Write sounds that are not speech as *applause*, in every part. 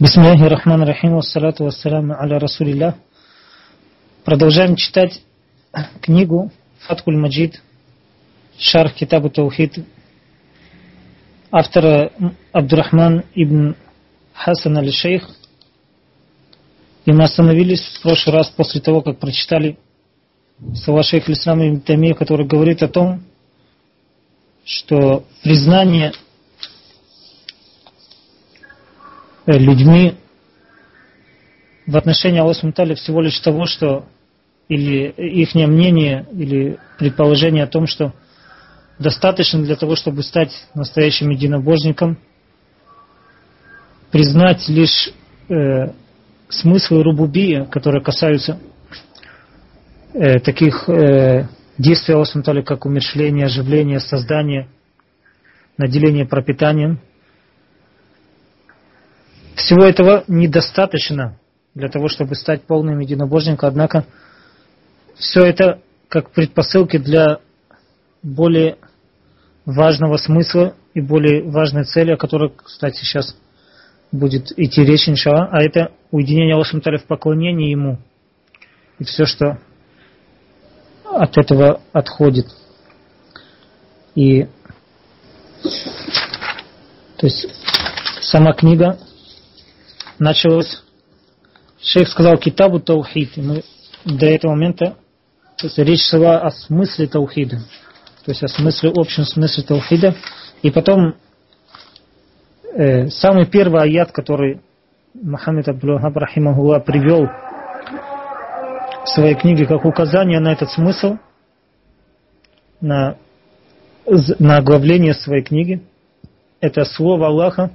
Бисмиллахи рахман рахим, вассалату вассаламу аля расулилля. Продолжаем читать книгу Фаткуль Маджид, Шарх Китабу Таухид, автора Абдурахман ибн Хасан аль-Шейх. И мы остановились в прошлый раз после того, как прочитали слова шейха Ислама ибн Тамия, который говорит о том, что признание Э, людьми в отношении Аллаха Мутали всего лишь того, что или их мнение, или предположение о том, что достаточно для того, чтобы стать настоящим единобожником, признать лишь э, смыслы рубубия, которые касаются э, таких э, действий Аллаха Мутали, как умершление, оживление, создание, наделение пропитанием – всего этого недостаточно для того, чтобы стать полным единобожником, однако все это как предпосылки для более важного смысла и более важной цели, о которой, кстати, сейчас будет идти речь, иншалла, а это уединение Аллаха в поклонении Ему и все, что от этого отходит. И то есть сама книга началось, шейх сказал китабу таухид, и мы до этого момента, то есть речь шла о смысле таухида, то есть о смысле, общем смысле таухида, и потом э, самый первый аят, который Мухаммед Рахимахула привел в своей книге как указание на этот смысл, на, на оглавление своей книги, это слово Аллаха,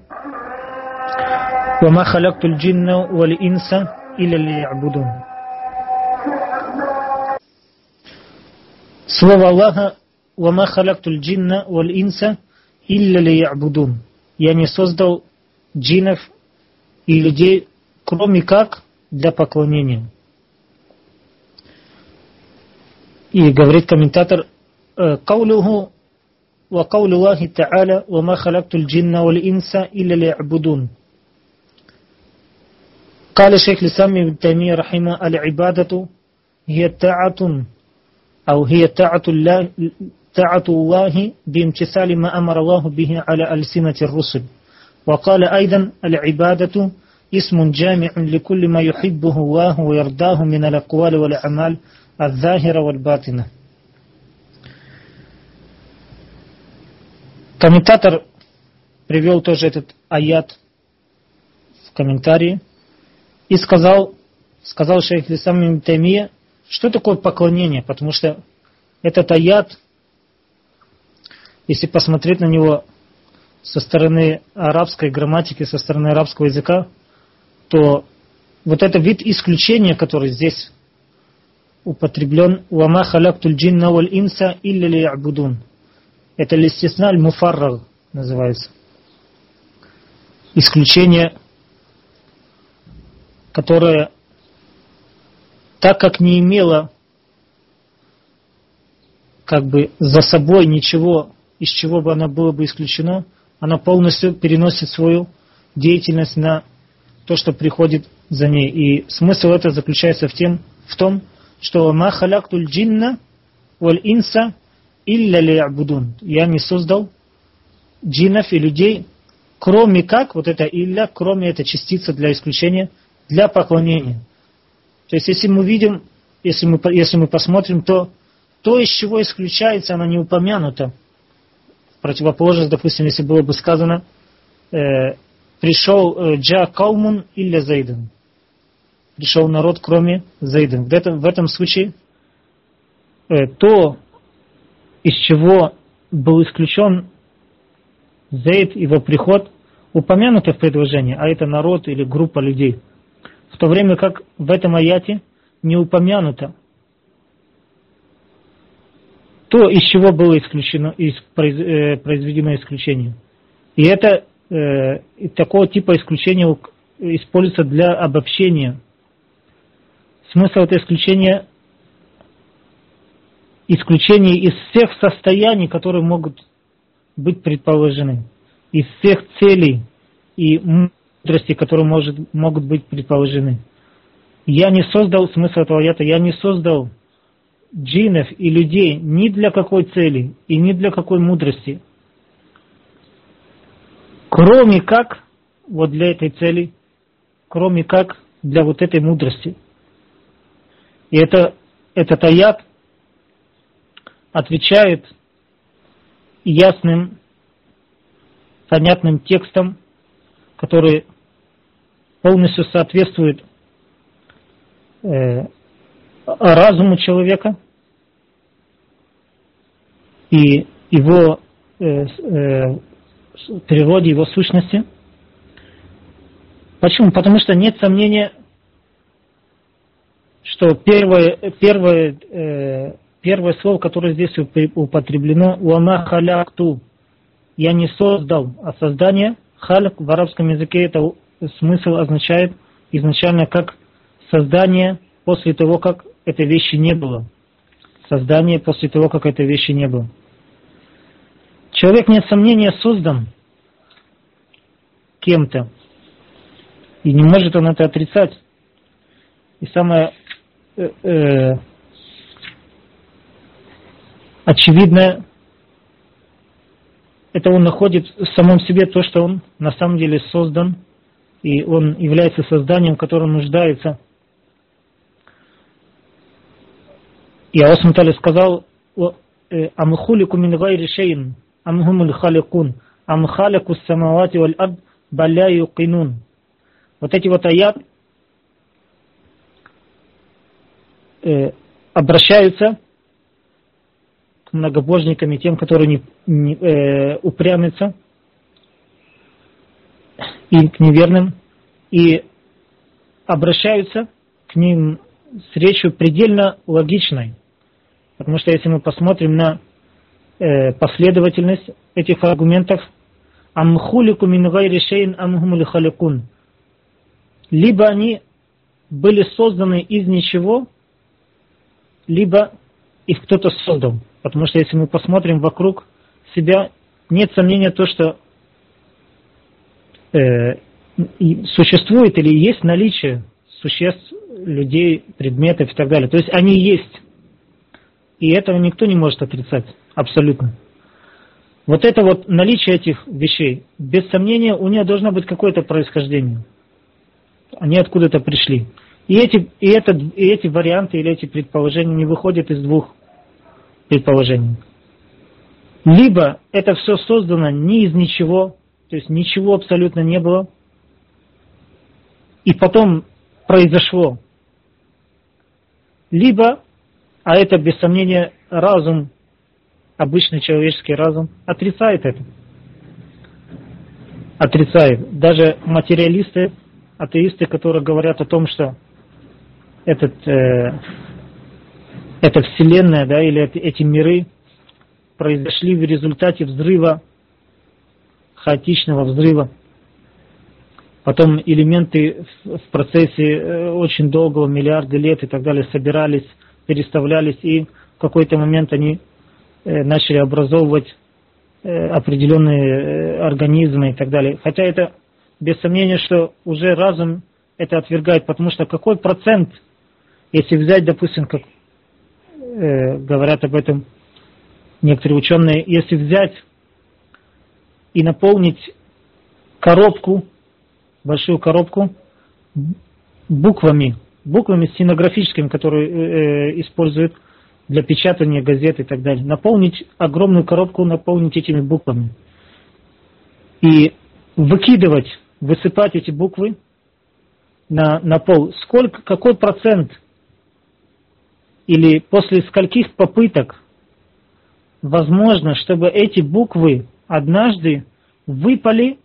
وما خلقت الجن والإنس إلا ليعبدون Слово Аллаха «Вама халактуль джинна валь инса илля ли ябудун». Я не создал джинов и людей, кроме как для поклонения. И говорит комментатор, «Каулюху ва каулю Аллахи Та'аля вама халактуль джинна валь инса илля ли ябудун». قال شيخ الإسلام ابن تيمية رحمه العبادة هي طاعة أو هي طاعة الله طاعة الله بامتثال ما أمر الله به على ألسنة الرسل وقال أيضا العبادة اسم جامع لكل ما يحبه الله ويرضاه من الأقوال والأعمال الظاهرة والباطنة Комментатор привел тоже этот аят в комментарии. И сказал, сказал шейх Лисам Таймия, что такое поклонение, потому что этот аят, если посмотреть на него со стороны арабской грамматики, со стороны арабского языка, то вот это вид исключения, который здесь употреблен «Вама халяктуль джинна валь инса илля ли ябудун». Это листисналь муфарраг называется. Исключение которая, так как не имела как бы за собой ничего, из чего бы она было бы исключено, она полностью переносит свою деятельность на то, что приходит за ней. И смысл это заключается в, тем, в том, что «Ма халяктуль джинна валь инса илля лиябудун». Я не создал джиннов и людей, кроме как, вот это «илля», кроме этой частицы для исключения, для поклонения. То есть, если мы видим, если мы, если мы посмотрим, то то, из чего исключается, оно не упомянуто. В противоположность, допустим, если было бы сказано, э, пришел э, Джа Каумун или Зайден. Пришел народ, кроме Зайден. В этом, в этом случае э, то, из чего был исключен Зейд, его приход, упомянуто в предложении, а это народ или группа людей – в то время как в этом аяте не упомянуто то, из чего было исключено, из, э, произведено исключение. И это э, такого типа исключения используется для обобщения. Смысл этого исключения исключение из всех состояний, которые могут быть предположены, из всех целей и мудрости, которые может, могут быть предположены. Я не создал, смысл этого аята, я не создал джинов и людей ни для какой цели и ни для какой мудрости, кроме как вот для этой цели, кроме как для вот этой мудрости. И это, этот аят отвечает ясным, понятным текстом, который полностью соответствует э, разуму человека и его э, э, природе, его сущности. Почему? Потому что нет сомнения, что первое, первое, первое слово, которое здесь употреблено, «Уама халякту» – «я не создал», а создание «халяк» в арабском языке это смысл означает изначально как создание после того, как этой вещи не было. Создание после того, как этой вещи не было. Человек, нет сомнения, создан кем-то. И не может он это отрицать. И самое э, э, очевидное, это он находит в самом себе то, что он на самом деле создан, и он является созданием, которое нуждается И Аллах Субтитры сказал, «Амхулику мин гайри шейн, амхумуль халикун, амхалику самавати валь ад, баля юкинун». Вот эти вот аят э, обращаются к многобожникам и тем, которые не, не, э, упрямятся, и к неверным, и обращаются к ним с речью предельно логичной. Потому что если мы посмотрим на э, последовательность этих аргументов, амхулику мин гайри шейн амхумули халикун. Либо они были созданы из ничего, либо их кто-то создал. Потому что если мы посмотрим вокруг себя, нет сомнения то, что существует или есть наличие существ, людей, предметов и так далее. То есть они есть. И этого никто не может отрицать. Абсолютно. Вот это вот наличие этих вещей, без сомнения, у нее должно быть какое-то происхождение. Они откуда-то пришли. И эти, и, это, и эти варианты или эти предположения не выходят из двух предположений. Либо это все создано не из ничего, то есть ничего абсолютно не было, и потом произошло. Либо а это, без сомнения, разум, обычный человеческий разум, отрицает это. Отрицает. Даже материалисты, атеисты, которые говорят о том, что этот, э, эта вселенная, да, или эти миры произошли в результате взрыва, хаотичного взрыва. Потом элементы в процессе э, очень долгого, миллиарды лет и так далее, собирались переставлялись, и в какой-то момент они э, начали образовывать э, определенные организмы и так далее. Хотя это без сомнения, что уже разум это отвергает, потому что какой процент, если взять, допустим, как говорят об этом некоторые ученые, если взять и наполнить коробку, большую коробку буквами, буквами стенографическими, которые э, э, используют для печатания газет и так далее. Наполнить огромную коробку, наполнить этими буквами. И выкидывать, высыпать эти буквы на, на пол. Сколько, какой процент или после скольких попыток возможно, чтобы эти буквы однажды выпали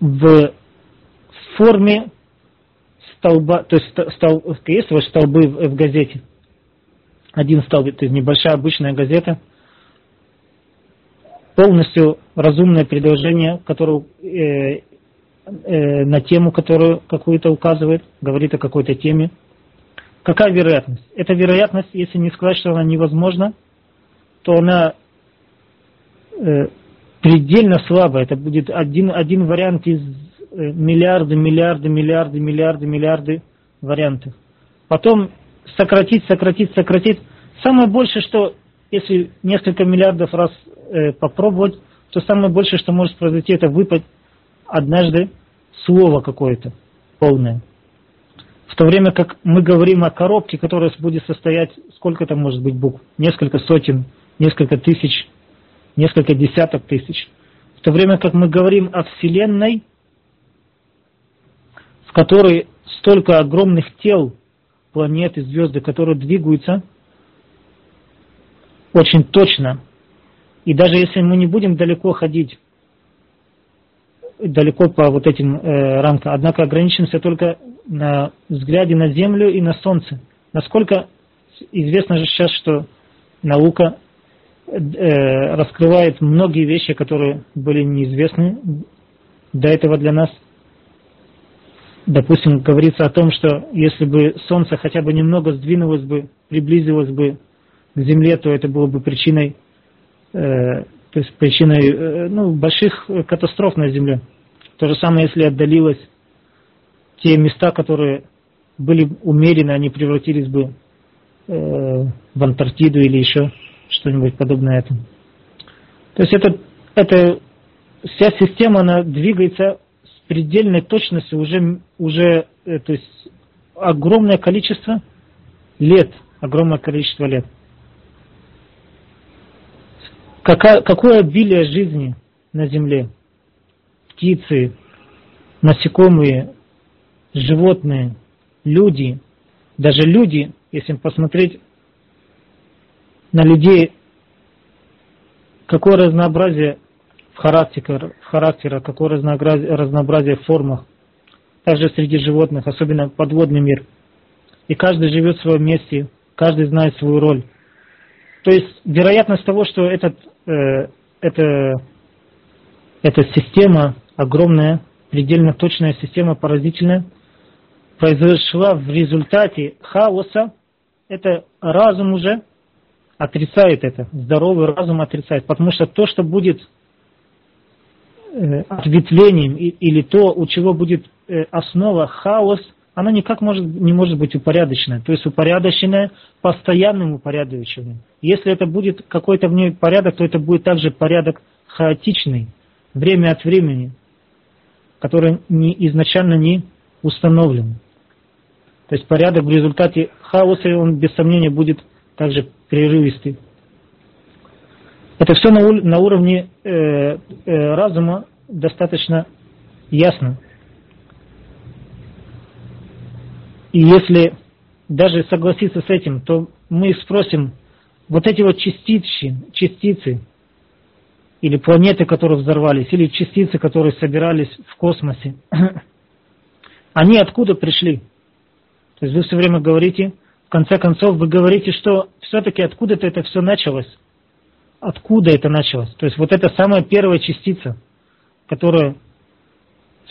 в форме столба, то есть стол, есть вот столбы в, в газете. Один столб, это небольшая обычная газета, полностью разумное предложение, которое э, э, на тему, которую какую-то указывает, говорит о какой-то теме. Какая вероятность? Эта вероятность, если не сказать, что она невозможна, то она э, предельно слабо. Это будет один, один вариант из э, миллиарды, миллиарды, миллиарды, миллиарды, миллиарды вариантов. Потом сократить, сократить, сократить. Самое большее, что если несколько миллиардов раз э, попробовать, то самое большее, что может произойти, это выпасть однажды слово какое-то полное. В то время как мы говорим о коробке, которая будет состоять, сколько там может быть букв? Несколько сотен, несколько тысяч, несколько десяток тысяч. В то время как мы говорим о Вселенной, в которой столько огромных тел, планеты, звезды, которые двигаются очень точно. И даже если мы не будем далеко ходить, далеко по вот этим э, рамкам, однако ограничимся только на взгляде на Землю и на Солнце. Насколько известно же сейчас, что наука раскрывает многие вещи, которые были неизвестны до этого для нас. Допустим, говорится о том, что если бы Солнце хотя бы немного сдвинулось бы, приблизилось бы к Земле, то это было бы причиной, э, то есть причиной э, ну, больших катастроф на Земле. То же самое, если отдалилось те места, которые были умерены, они превратились бы э, в Антарктиду или еще что-нибудь подобное этому. То есть это, это вся система, она двигается с предельной точностью уже, уже э, то есть огромное количество лет, огромное количество лет. Какая, какое обилие жизни на Земле? Птицы, насекомые, животные, люди, даже люди, если посмотреть на людей, какое разнообразие в характере, в характере какое разнообразие, разнообразие в формах, также среди животных, особенно подводный мир. И каждый живет в своем месте, каждый знает свою роль. То есть вероятность того, что этот, э, это, эта система огромная, предельно точная система, поразительная, произошла в результате хаоса, это разум уже отрицает это, здоровый разум отрицает, потому что то, что будет э, ответвлением или то, у чего будет э, основа хаос, оно никак может, не может быть упорядочено. То есть упорядоченное постоянным упорядоченным. Если это будет какой-то в ней порядок, то это будет также порядок хаотичный, время от времени, который не, изначально не установлен. То есть порядок в результате хаоса, он без сомнения будет также прерывистый. Это все на, на уровне э, э, разума достаточно ясно. И если даже согласиться с этим, то мы спросим, вот эти вот частицы, частицы или планеты, которые взорвались, или частицы, которые собирались в космосе, *clears throat* они откуда пришли? То есть вы все время говорите, конце концов, вы говорите, что все-таки откуда-то это все началось. Откуда это началось? То есть вот это самая первая частица, которая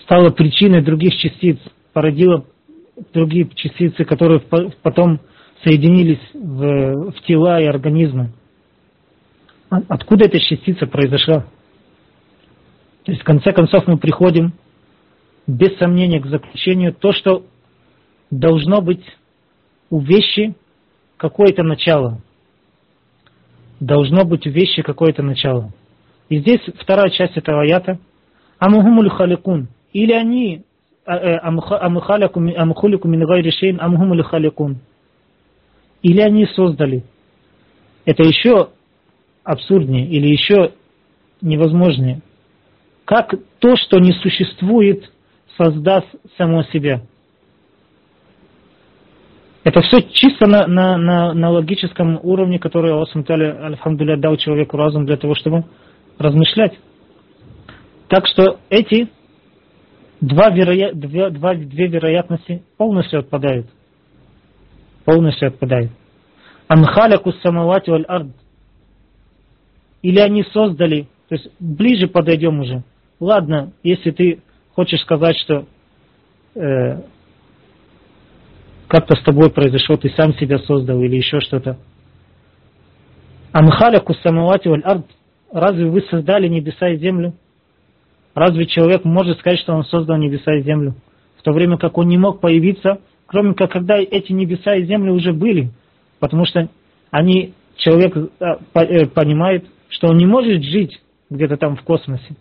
стала причиной других частиц, породила другие частицы, которые потом соединились в, в тела и организмы. А откуда эта частица произошла? То есть в конце концов мы приходим без сомнения к заключению то, что должно быть у вещи какое-то начало. Должно быть у вещи какое-то начало. И здесь вторая часть этого аята. Амухумуль халикун. Или они а, э, амухалику мингай решейн амухумуль халикун. Или они создали. Это еще абсурднее или еще невозможнее. Как то, что не существует, создаст само себя. Это все чисто на, на, на, на логическом уровне, который Аллах Альхамдулля дал человеку разум для того, чтобы размышлять. Так что эти два вероя... две, два, две вероятности полностью отпадают. Полностью отпадают. Анхаляку самавати валь ард. Или они создали, то есть ближе подойдем уже. Ладно, если ты хочешь сказать, что э, как-то с тобой произошло, ты сам себя создал или еще что-то. Амхаляку самавати валь ард. разве вы создали небеса и землю? Разве человек может сказать, что он создал небеса и землю? В то время как он не мог появиться, кроме как когда эти небеса и земли уже были. Потому что они, человек э, э, понимает, что он не может жить где-то там в космосе.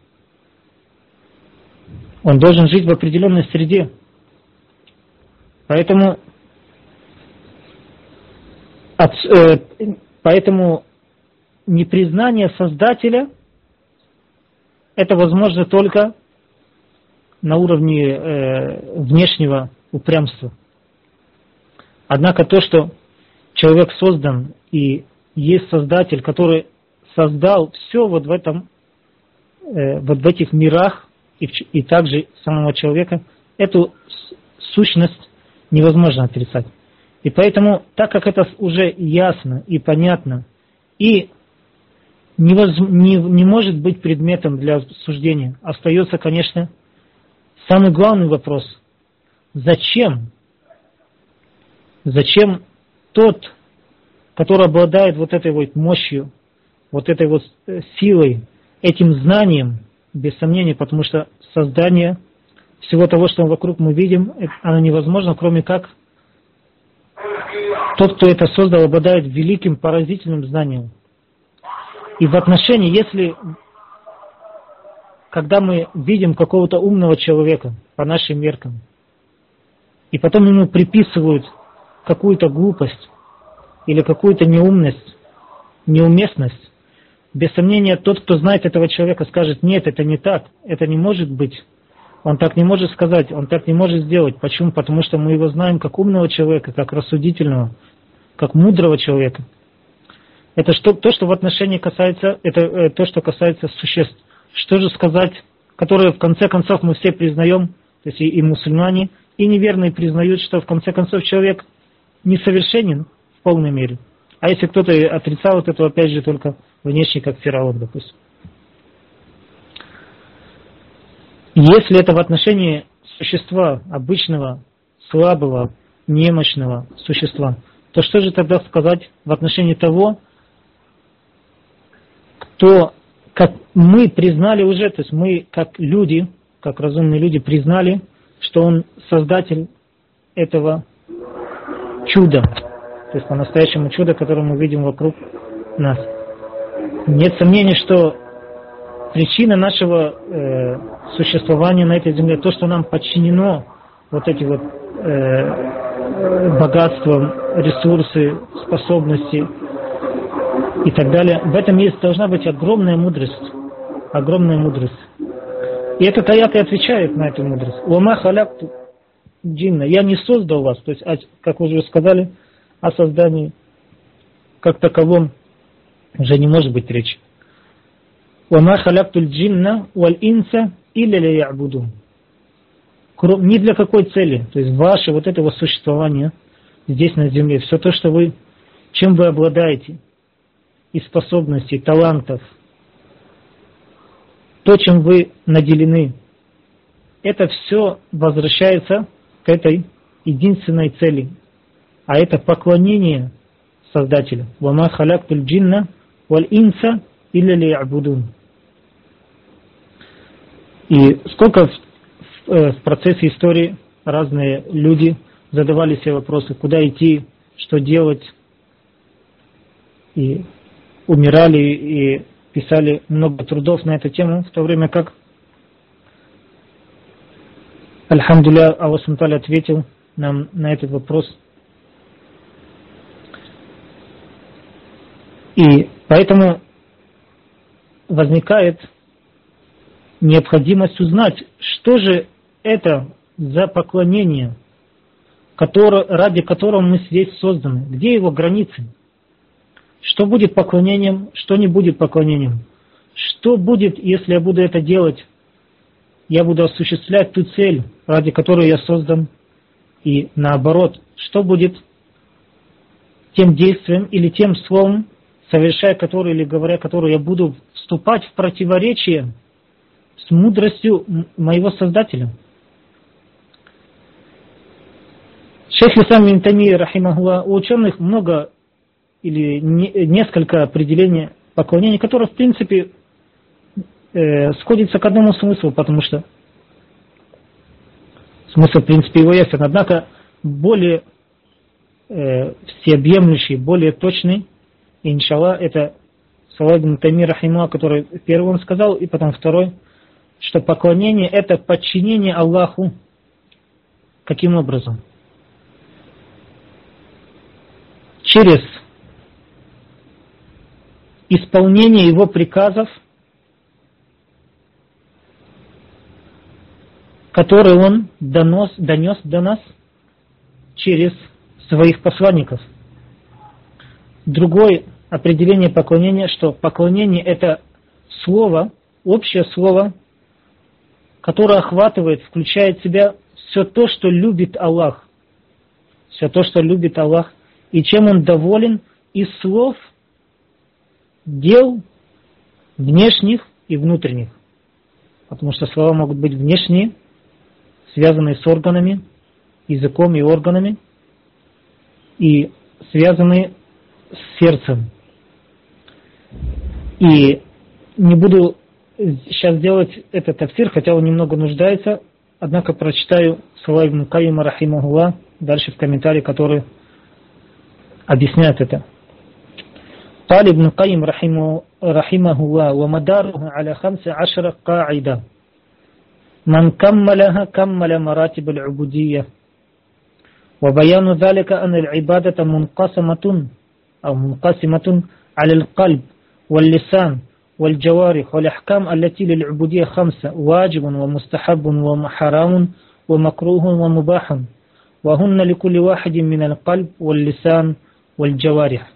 Он должен жить в определенной среде. Поэтому, от, э, поэтому непризнание Создателя это возможно только на уровне э, внешнего упрямства. Однако то, что человек создан и есть Создатель, который создал все вот в этом, э, вот в этих мирах и, и также самого человека, эту сущность невозможно отрицать. И поэтому, так как это уже ясно и понятно, и невоз, не, не может быть предметом для суждения, остается, конечно, самый главный вопрос. Зачем? Зачем тот, который обладает вот этой вот мощью, вот этой вот э, силой, этим знанием, без сомнения, потому что создание всего того, что вокруг мы видим, оно невозможно, кроме как тот, кто это создал, обладает великим поразительным знанием. И в отношении, если когда мы видим какого-то умного человека по нашим меркам, и потом ему приписывают какую-то глупость или какую-то неумность, неуместность, без сомнения, тот, кто знает этого человека, скажет, нет, это не так, это не может быть. Он так не может сказать, он так не может сделать. Почему? Потому что мы его знаем как умного человека, как рассудительного, как мудрого человека. Это что, то, что в отношении касается, это э, то, что касается существ. Что же сказать, которые в конце концов мы все признаем, то есть и, и мусульмане, и неверные признают, что в конце концов человек несовершенен в полной мере. А если кто-то отрицал это, то опять же только внешне, как фараон, допустим. Если это в отношении существа, обычного, слабого, немощного существа, то что же тогда сказать в отношении того, кто, как мы признали уже, то есть мы как люди, как разумные люди признали, что он создатель этого чуда, то есть по-настоящему чудо, которое мы видим вокруг нас. Нет сомнений, что причина нашего э, существования на этой земле, то, что нам подчинено вот эти вот э, богатства, ресурсы, способности и так далее, в этом есть должна быть огромная мудрость, огромная мудрость. И этот аят и отвечает на эту мудрость. Ума халякту джинна. Я не создал вас, то есть, как вы уже сказали, о создании как таковом уже не может быть речи. «Вама халяптуль джинна валь инса или. Ни для какой цели. То есть ваше вот это вот существование здесь на земле, все то, что вы, чем вы обладаете, и способностей, талантов, то, чем вы наделены, это все возвращается к этой единственной цели, а это поклонение Создателю. «Вама халяктуль джинна валь инса или. И сколько в, э, в процессе истории разные люди задавали себе вопросы, куда идти, что делать, и умирали и писали много трудов на эту тему, в то время как Альхамдуля Аллах ответил нам на этот вопрос – И поэтому возникает необходимость узнать, что же это за поклонение, которое, ради которого мы здесь созданы, где его границы, что будет поклонением, что не будет поклонением, что будет, если я буду это делать, я буду осуществлять ту цель, ради которой я создан, и наоборот, что будет тем действием или тем словом, совершая который или говоря который я буду вступать в противоречие с мудростью моего Создателя. Шейх Исам Минтами, рахимахуа, у ученых много или не, несколько определений поклонения, которые в принципе э, сходится к одному смыслу, потому что смысл, в принципе, его ясен. Однако более э, всеобъемлющий, более точный, иншалла, это Салах ибн Тайми Рахима, который первый он сказал, и потом второй, что поклонение это подчинение Аллаху. Каким образом? Через исполнение его приказов, которые он донос, донес до нас через своих посланников. Другое определение поклонения, что поклонение это слово, общее слово, которое охватывает, включает в себя все то, что любит Аллах. Все то, что любит Аллах. И чем он доволен из слов – дел внешних и внутренних. Потому что слова могут быть внешние, связанные с органами, языком и органами, и связанные с сердцем. И не буду сейчас делать этот тафсир, хотя он немного нуждается, однако прочитаю слова Ибн Каима Рахимахула дальше в комментарии, который объясняет это. قال ابن القيم رحمه, رحمه الله ومداره على خمس عشر قاعدة من كملها كمل مراتب العبودية وبيان ذلك أن العبادة منقسمة أو منقسمة على القلب واللسان والجوارح والأحكام التي للعبودية خمسة واجب ومستحب وحرام ومكروه ومباح وهن لكل واحد من القلب واللسان والجوارح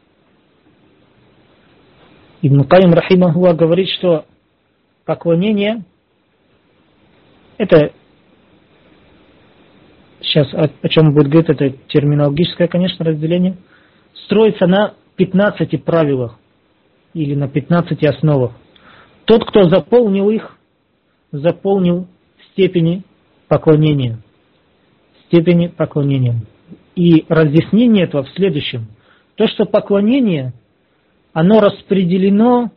Ибн Каим Рахимахуа говорит, что поклонение это сейчас о, о чем будет говорить, это терминологическое, конечно, разделение, строится на 15 правилах или на 15 основах. Тот, кто заполнил их, заполнил степени поклонения. Степени поклонения. И разъяснение этого в следующем. То, что поклонение – оно распределено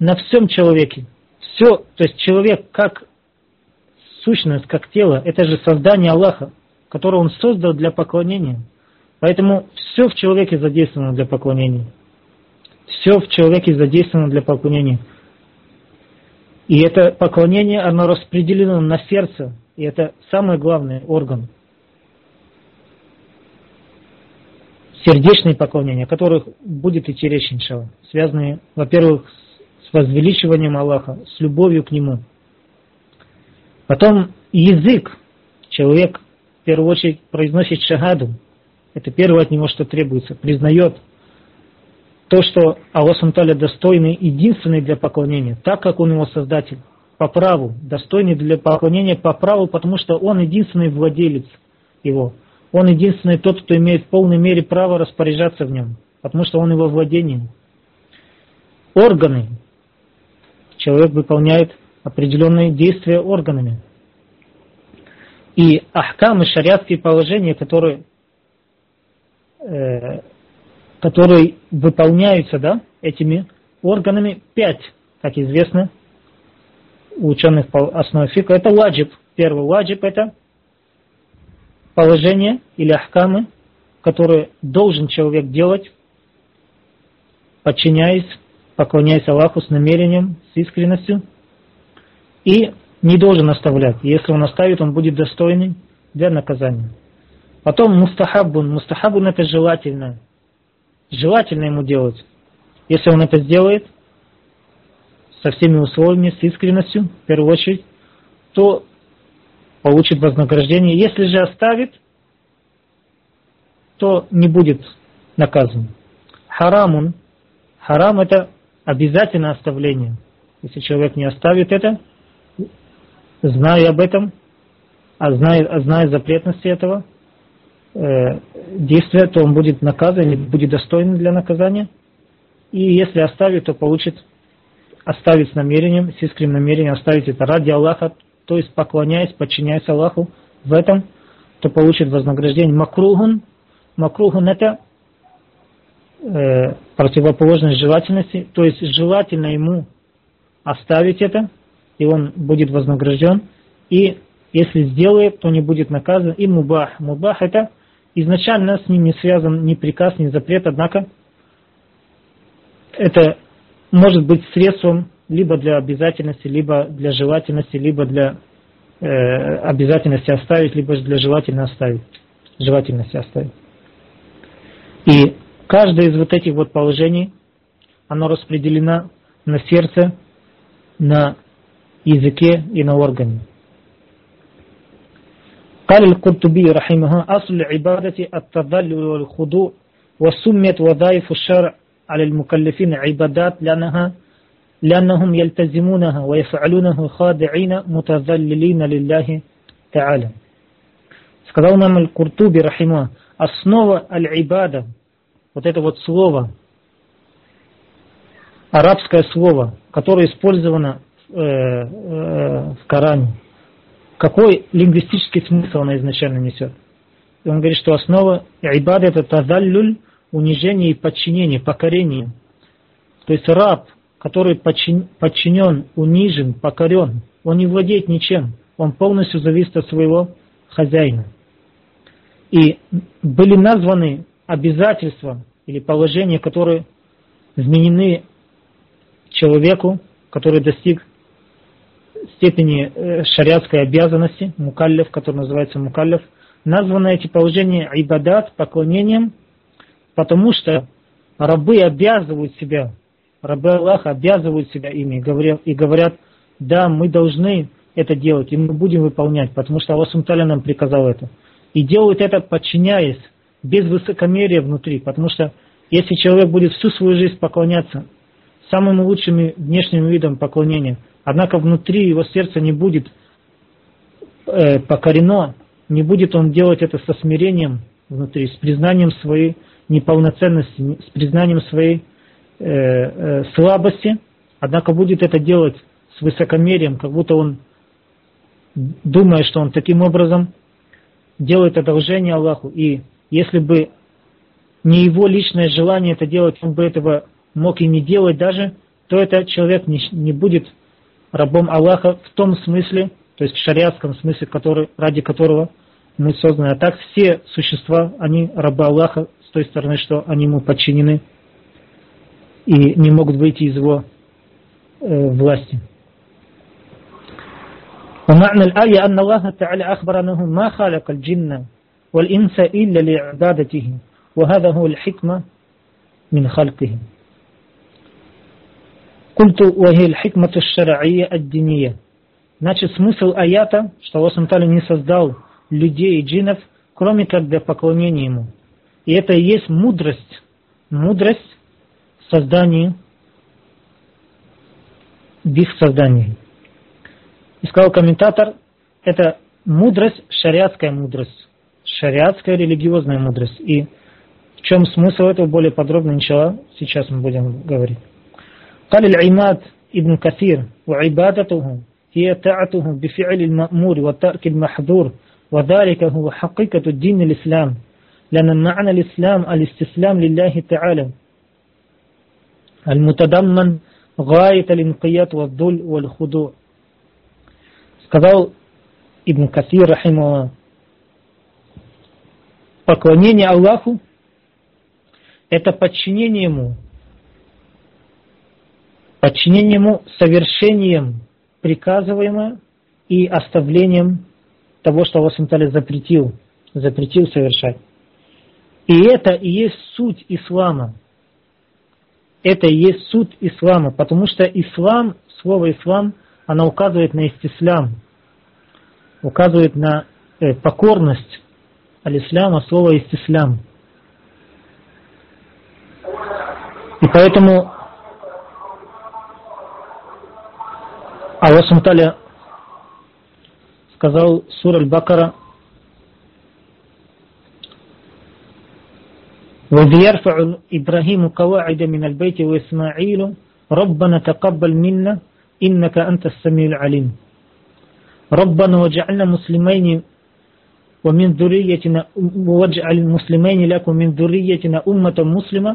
на всем человеке. Все, то есть человек как сущность, как тело, это же создание Аллаха, которое он создал для поклонения. Поэтому все в человеке задействовано для поклонения. Все в человеке задействовано для поклонения. И это поклонение, оно распределено на сердце. И это самый главный орган – сердечные поклонения, о которых будет идти речь, иншалла, связанные, во-первых, с возвеличиванием Аллаха, с любовью к Нему. Потом язык. Человек, в первую очередь, произносит шагаду. Это первое от него, что требуется. Признает то, что Аллах Санталя достойный, единственный для поклонения, так как Он его создатель, по праву, достойный для поклонения по праву, потому что Он единственный владелец его. Он единственный тот, кто имеет в полной мере право распоряжаться в нем, потому что он его владение. Органы. Человек выполняет определенные действия органами. И ахкамы, шариатские положения, которые, э, которые выполняются да, этими органами, пять, как известно, у ученых по основе фика, это ваджиб. Первый ваджиб это положения или ахкамы, которые должен человек делать, подчиняясь, поклоняясь Аллаху с намерением, с искренностью, и не должен оставлять. Если он оставит, он будет достойным для наказания. Потом мустахаббун. Мустахаббун это желательно. Желательно ему делать. Если он это сделает, со всеми условиями, с искренностью, в первую очередь, то получит вознаграждение. Если же оставит, то не будет наказан. Харамун. Харам это обязательное оставление. Если человек не оставит это, зная об этом, а зная, а зная запретности этого э, действия, то он будет наказан, будет достойным для наказания. И если оставит, то получит оставить с намерением, с искренним намерением оставить это ради Аллаха, то есть поклоняясь, подчиняясь Аллаху в этом, то получит вознаграждение. Макругун, макругун это э, противоположность желательности, то есть желательно ему оставить это, и он будет вознагражден, и если сделает, то не будет наказан. И мубах. Мубах это изначально с ним не связан ни приказ, ни запрет, однако это может быть средством либо для обязательности, либо для желательности, либо для э, обязательности оставить, либо для желательно оставить, желательности оставить. И каждое из вот этих вот положений, оно распределено на сердце, на языке и на органе. قال القرطبي رحمه أصل العبادة التذلل والخضوع وسميت وظائف الشرع على المكلفين عبادات لأنها لأنهم يلتزمونها ويفعلونه خادعين متذللين لله تعالى Сказал нам Аль-Куртуби, рахима, основа аль-ибада, вот это вот слово, арабское слово, которое использовано э, э, в Коране, какой лингвистический смысл она изначально несет? И он говорит, что основа ибада это тазаллюль, унижение и подчинение, покорение. То есть раб, который подчинен, унижен, покорен, он не владеет ничем, он полностью зависит от своего хозяина. И были названы обязательства или положения, которые изменены человеку, который достиг степени э, шариатской обязанности, мукаллев, который называется мукаллев, названы эти положения ибадат, поклонением, потому что рабы обязывают себя, рабы Аллаха обязывают себя ими и говорят, да, мы должны это делать, и мы будем выполнять, потому что Аллах Сумталя нам приказал это. И делают это, подчиняясь, без высокомерия внутри, потому что если человек будет всю свою жизнь поклоняться самым лучшим внешним видом поклонения – Однако внутри его сердца не будет э, покорено, не будет он делать это со смирением внутри, с признанием своей неполноценности, с признанием своей э, э, слабости, однако будет это делать с высокомерием, как будто он, думая, что он таким образом делает одолжение Аллаху. И если бы не его личное желание это делать, он бы этого мог и не делать даже, то этот человек не, не будет рабом Аллаха в том смысле, то есть в шариатском смысле, который, ради которого мы созданы. А так все существа, они рабы Аллаха с той стороны, что они ему подчинены и не могут выйти из его э, власти. ومعنى الآية أن الله تعالى أخبر أنه ما خلق الجن والإنس إلا لعبادته وهذا هو الحكمة من خلقهم Культу вахиль хикмату шар'ия ад-диния. Значит, смысл аята, что Аллах Сантали не создал людей и джинов, кроме как для поклонения Ему. И это и есть мудрость. Мудрость в создании, в их создании. И сказал комментатор, это мудрость, шариатская мудрость. Шариатская религиозная мудрость. И в чем смысл этого более подробно, начала сейчас мы будем говорить. قال العماد ابن كثير وعبادته هي طاعته بفعل المأمور وترك المحظور وذلك هو حقيقة الدين الإسلام لأن معنى الإسلام الاستسلام لله تعالى المتضمن غاية الانقياد والذل والخضوع сказал Ибн Касир, рахимова, поклонение Аллаху – это подчинение Ему, Подчинение совершением приказываемое и оставлением того, что Аллах запретил, запретил совершать. И это и есть суть ислама. Это и есть суть ислама, потому что ислам, слово ислам, оно указывает на истислам, указывает на э, покорность аль-исляма, слово истислам. И поэтому Allah SWT сказал сура Аль-Бакара وإذ يرفع إبراهيم قواعد من البيت وإسماعيل ربنا تقبل منا إنك أنت السميع العليم ربنا وجعلنا مسلمين ومن ذريتنا واجعل المسلمين لكم من ذريتنا أمة مسلمة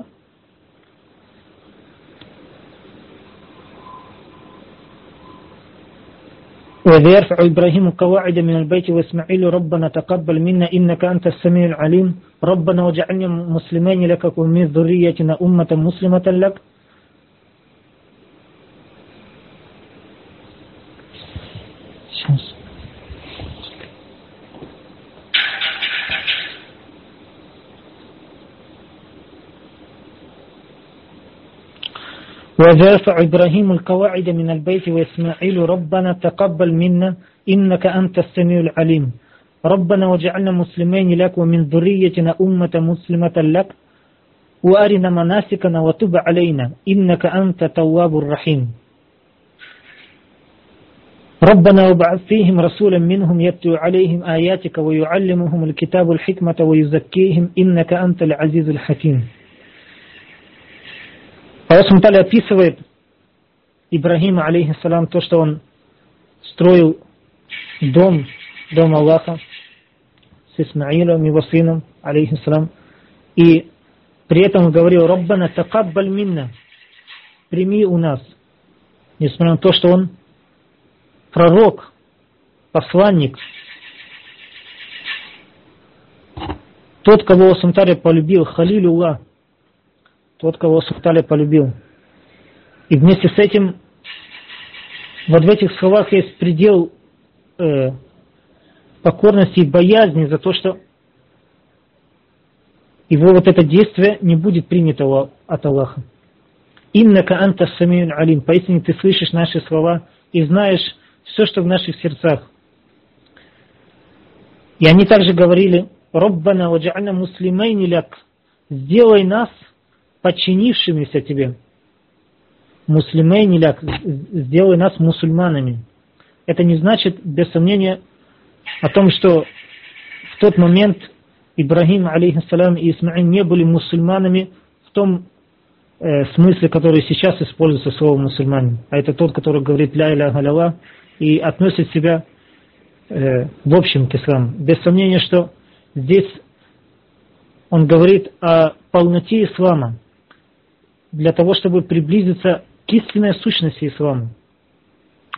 وإذ يرفع إبراهيم قواعد من البيت وإسماعيل ربنا تقبل منا إنك أنت السميع العليم. ربنا وجعلنا مسلمين لك ومن ذريتنا أمة مسلمة لك. ويرفع إبراهيم القواعد من البيت وإسماعيل ربنا تقبل منا إنك أنت السميع العليم. ربنا وجعلنا مسلمين لك ومن ذريتنا أمة مسلمة لك. وأرنا مناسكنا وتب علينا. إنك أنت تواب الرحيم. ربنا وبعث فيهم رسولا منهم يتلو عليهم آياتك ويعلمهم الكتاب الحكمة ويزكيهم إنك أنت العزيز الحكيم. Allah Субтитры описывает Ибрахима, алейхиссалам, то, что он строил дом, дом Аллаха с Исмаилом, его сыном, алейхиссалам, и при этом говорил, Раббана такаббаль минна, прими у нас, несмотря на то, что он пророк, посланник, тот, кого Субтитры полюбил, Халилюллах, тот, кого Сухталя полюбил. И вместе с этим вот в этих словах есть предел э, покорности и боязни за то, что его вот это действие не будет принято от Аллаха. Иннака анта самиюн алим. Поистине ты слышишь наши слова и знаешь все, что в наших сердцах. И они также говорили, Роббана ваджа'на муслимайни ляк. Сделай нас – подчинившимися тебе. Муслимейни ляк, сделай нас мусульманами. Это не значит, без сомнения, о том, что в тот момент Ибрагим, алейхиссалям, и Исмаил не были мусульманами в том э, смысле, который сейчас используется слово мусульмане. А это тот, который говорит ля иля галяла и относит себя э, в общем к исламу. Без сомнения, что здесь он говорит о полноте ислама, для того, чтобы приблизиться к истинной сущности ислама.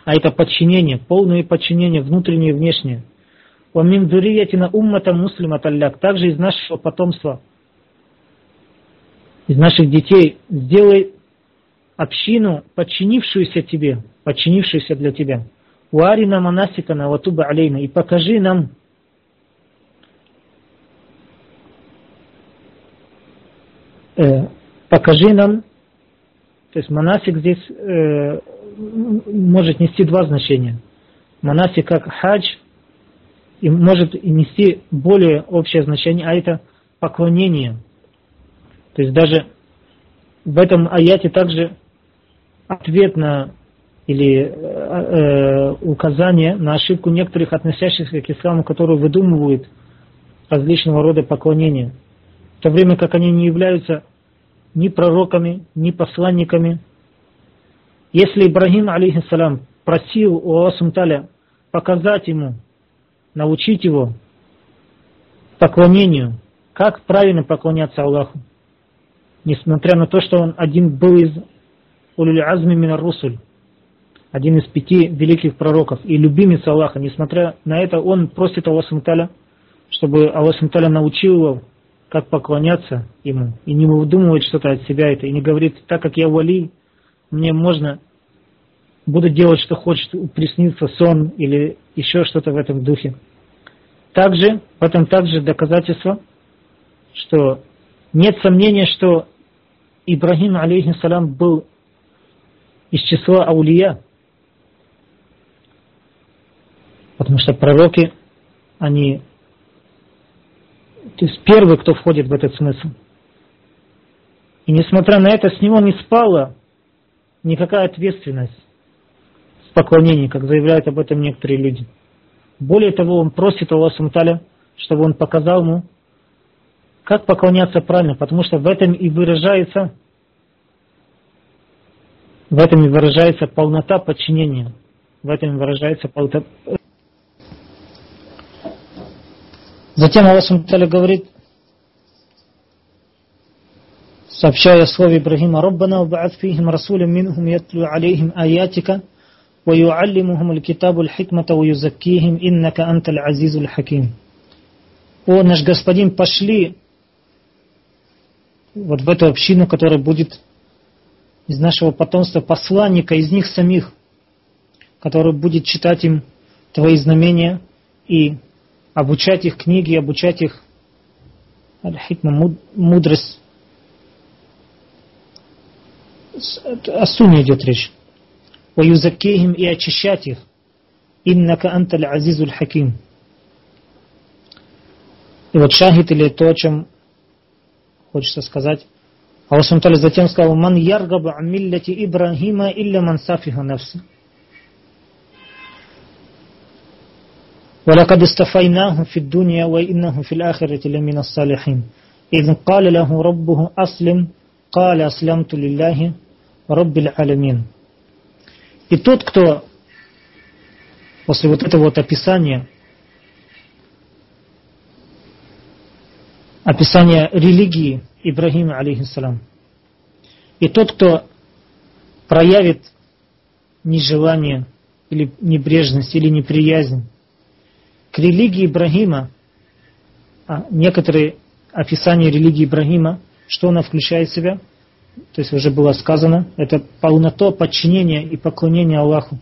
А это подчинение, полное подчинение, внутреннее и внешнее. «Вамин дуриятина уммата муслима талляк» Также из нашего потомства, из наших детей, сделай общину, подчинившуюся тебе, подчинившуюся для тебя. «Уарина манасикана ватуба алейна» И покажи нам э, покажи нам то есть монасик здесь э, может нести два значения. Монасик как хадж и может нести более общее значение, а это поклонение. То есть даже в этом аяте также ответ на или э, э, указание на ошибку некоторых относящихся к исламу, которые выдумывают различного рода поклонения, в то время как они не являются ни пророками, ни посланниками. Если Ибрагим, алейхиссалям, просил у Аллаха показать ему, научить его поклонению, как правильно поклоняться Аллаху, несмотря на то, что он один был из Улюль Азми Минар Русуль, один из пяти великих пророков и любимец Аллаха, несмотря на это, он просит Аллаха чтобы Аллах научил его как поклоняться ему, и не выдумывать что-то от себя это, и не говорит, так как я вали, мне можно, буду делать, что хочет, приснится сон или еще что-то в этом духе. Также, в этом также доказательство, что нет сомнения, что Ибрагим, алейхиссалам, был из числа аулия, потому что пророки, они то есть первый, кто входит в этот смысл. И несмотря на это, с него не спала никакая ответственность в поклонении, как заявляют об этом некоторые люди. Более того, он просит Аллаха Сумталя, чтобы он показал ему, как поклоняться правильно, потому что в этом и выражается в этом и выражается полнота подчинения. В этом и выражается полнота, Затем Аллах говорит, сообщая о слове Ибрагима, «Раббана убаат фихим расулем минхум ятлю алейхим аятика, ва юаллимухум аль-китабу аль-хикмата, ва юзаккихим, иннака анталь азизуль хаким». О, наш Господин, пошли вот в эту общину, которая будет из нашего потомства посланника, из них самих, который будет читать им Твои знамения и обучать их книги, обучать их аль-хикма, мудрость. О сумме идет речь. И очищать их. Иннака анталь азизуль хаким. И вот шахид или то, о чем хочется сказать. Аллах затем сказал, «Ман яргаба амиллати Ибрахима илля ман сафиха нафса». ولقد استفيناه في الدنيا وإنه في الآخرة لمن الصالحين إذ قال له ربه أسلم قال أسلمت لله رب العالمين И тот, кто после вот этого вот описания, описания религии Ибрагима, алейхиссалам, и тот, кто проявит нежелание или небрежность или неприязнь к религии Ибрагима, а некоторые описания религии Ибрагима, что она включает в себя, то есть уже было сказано, это полнота подчинения и поклонения Аллаху.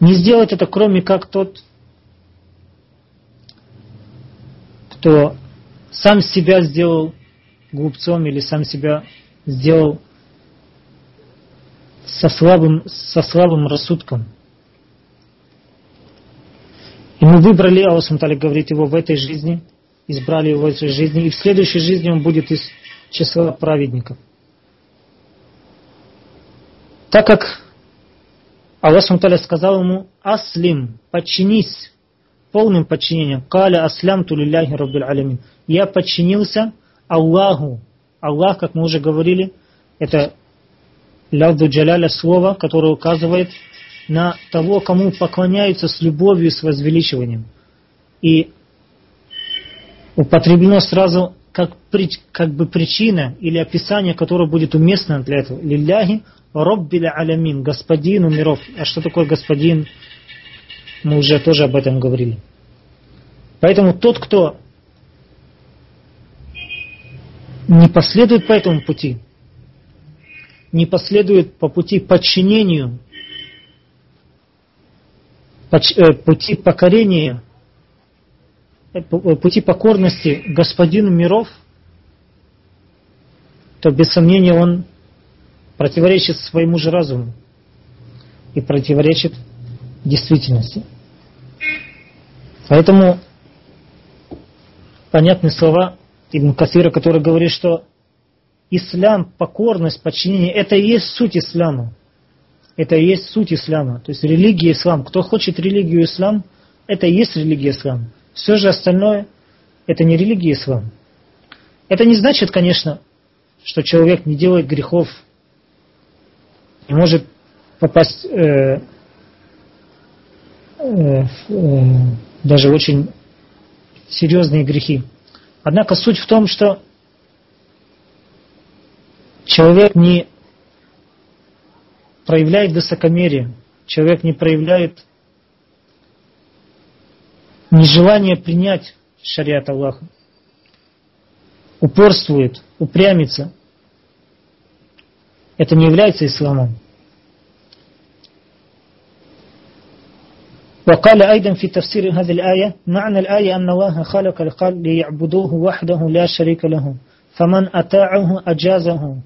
Не сделать это, кроме как тот, кто сам себя сделал глупцом или сам себя сделал со слабым, со слабым рассудком. И мы выбрали, Аллах говорит его в этой жизни, избрали его в этой жизни, и в следующей жизни он будет из числа праведников. Так как Аллах сказал ему, Аслим, подчинись полным подчинением. Каля аслям тулиляхи раббил алямин. Я подчинился Аллаху. Аллах, как мы уже говорили, это лявду джаляля слово, которое указывает на того, кому поклоняются с любовью и с возвеличиванием. И употреблено сразу как, как бы причина или описание, которое будет уместно для этого. Лилляхи Роббиля Алямин, господину миров. А что такое господин? Мы уже тоже об этом говорили. Поэтому тот, кто не последует по этому пути, не последует по пути подчинению пути покорения, э, э, пути покорности господину миров, то без сомнения он противоречит своему же разуму и противоречит действительности. Поэтому понятны слова Ибн Касира, который говорит, что ислам, покорность, подчинение, это и есть суть ислама. Это и есть суть ислама. То есть религия ислам. Кто хочет религию ислам, это и есть религия ислам. Все же остальное, это не религия ислам. Это не значит, конечно, что человек не делает грехов, не может попасть э, э, э, даже очень серьезные грехи. Однако суть в том, что человек не проявляет высокомерие, человек не проявляет нежелание принять шариат Аллаха, упорствует, упрямится, это не является исламом. وقال أيضا في تفسير هذه الآية معنى الآية أن الله خلق الخلق ليعبدوه وحده لا شريك له فمن أطاعه أجازه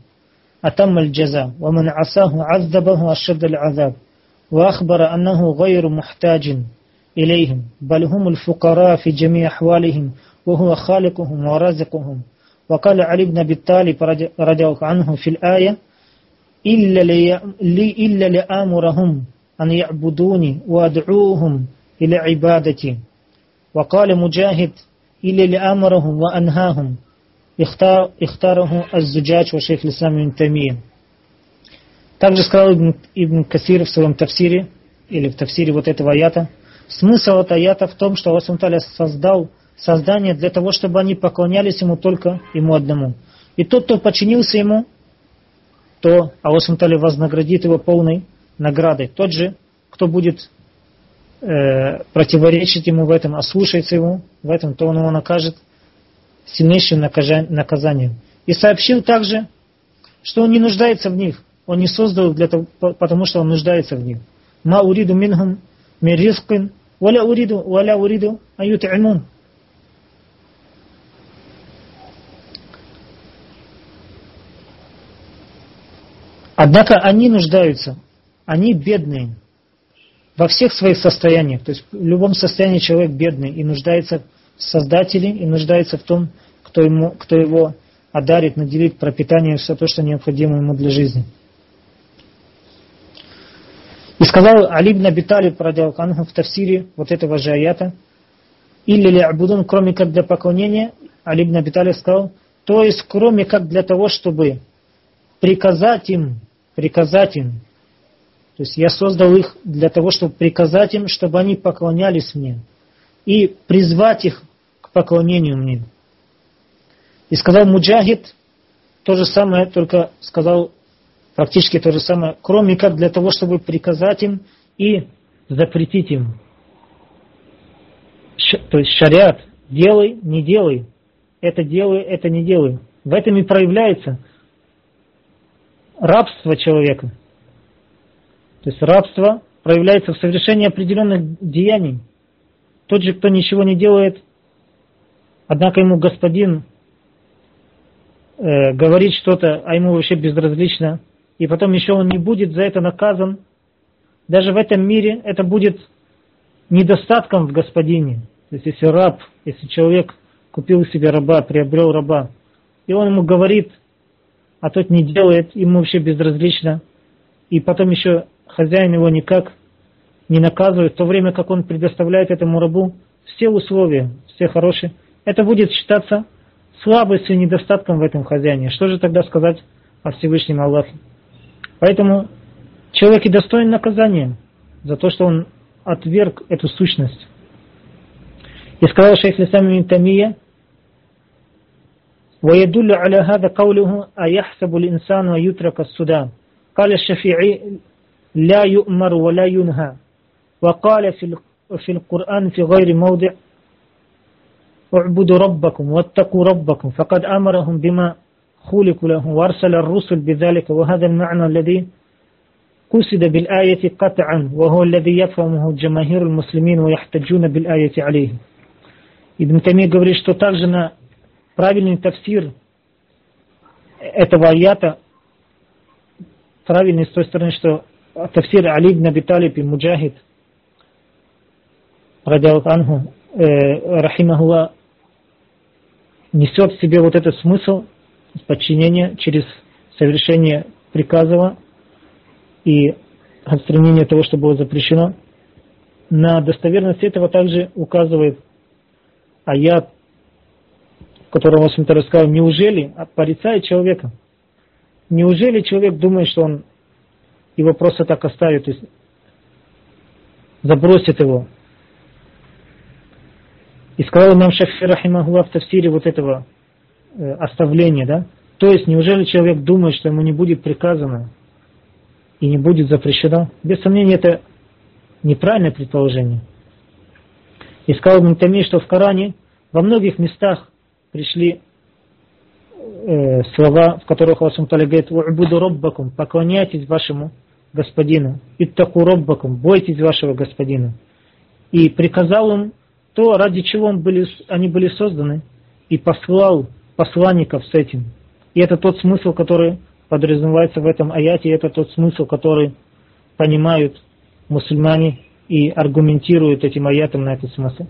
أتم الجزاء ومن عصاه عذبه أشد العذاب وأخبر أنه غير محتاج إليهم بل هم الفقراء في جميع أحوالهم وهو خالقهم ورازقهم. وقال علي بن أبي طالب رضي الله عنه في الآية إلا, لي إلا لآمرهم أن يعبدوني وأدعوهم إلى عبادتي. وقال مجاهد إلا لآمرهم وأنهاهم. Ихтар, ихтараху аз-зуджач ва шейх лисам ибн Тамии. Также сказал Ибн, Ибн Касир в своем тафсире, или в тафсире вот этого аята, смысл от аята в том, что Аллах создал создание для того, чтобы они поклонялись Ему только Ему одному. И тот, кто подчинился Ему, то Аллах вознаградит его полной наградой. Тот же, кто будет э, противоречить Ему в этом, ослушается Ему в этом, то Он его накажет – сильнейшим наказанием. И сообщил также, что он не нуждается в них. Он не создал их для того, потому что он нуждается в них. Ма уриду минхум мирискин, валя уриду, валя уриду аютимун. Однако они нуждаются, они бедные во всех своих состояниях. То есть в любом состоянии человек бедный и нуждается в Создателе, и нуждается в том, кто, ему, кто его одарит, наделит пропитание все то, что необходимо ему для жизни. И сказал Али ибн Абитали, Анху в тафсире вот этого же аята, или ли абудун, кроме как для поклонения, Али ибн Абитали сказал, то есть кроме как для того, чтобы приказать им приказать им. То есть я создал их для того, чтобы приказать им, чтобы они поклонялись мне. И призвать их поклонению мне. И сказал Муджахид то же самое, только сказал практически то же самое, кроме как для того, чтобы приказать им и запретить им. Ш, то есть шариат, делай, не делай, это делай, это не делай. В этом и проявляется рабство человека. То есть рабство проявляется в совершении определенных деяний. Тот же, кто ничего не делает, однако ему господин э, говорит что-то, а ему вообще безразлично, и потом еще он не будет за это наказан, даже в этом мире это будет недостатком в господине. То есть если раб, если человек купил себе раба, приобрел раба, и он ему говорит, а тот не делает, ему вообще безразлично, и потом еще хозяин его никак не наказывает, в то время как он предоставляет этому рабу все условия, все хорошие, это будет считаться слабостью и недостатком в этом хозяине. Что же тогда сказать о Всевышнем Аллахе? Поэтому человек и достоин наказания за то, что он отверг эту сущность. И сказал шейх Лисам Тамия, ويدل على هذا قوله أيحسب الإنسان ويترك السودان قال الشفيعي لا يؤمر ولا ينهى وقال في في القرآن في غير موضع اعبدوا ربكم واتقوا ربكم فقد أمرهم بما خلقوا له وارسل الرسل بذلك وهذا المعنى الذي قصد بالآية قطعا وهو الذي يفهمه جماهير المسلمين ويحتجون بالآية عليه Ибн Тамия говорит, что также на правильный тафсир этого аята, правильный с той стороны, что тафсир Али ибн Аби Талиб и Муджахид, радиаллах анху, э, рахимахуа, Несет в себе вот этот смысл подчинения через совершение приказа и отстранение того, что было запрещено. На достоверность этого также указывает аят которого Муслим рассказал, неужели порицает человека? Неужели человек думает, что он его просто так оставит, то есть забросит его? И сказал нам Шафи Рахимахуа в тафсире вот этого э, оставления, да? То есть, неужели человек думает, что ему не будет приказано и не будет запрещено? Без сомнения, это неправильное предположение. И сказал Ментами, что в Коране во многих местах пришли э, слова, в которых Аллах говорит «У'буду роббакум» «Поклоняйтесь вашему господину». «Иттаку роббакум» «Бойтесь вашего господина». И приказал им то, ради чего он были, они были созданы, и послал посланников с этим. И это тот смысл, который подразумевается в этом аяте, и это тот смысл, который понимают мусульмане и аргументируют этим аятом на этот смысл.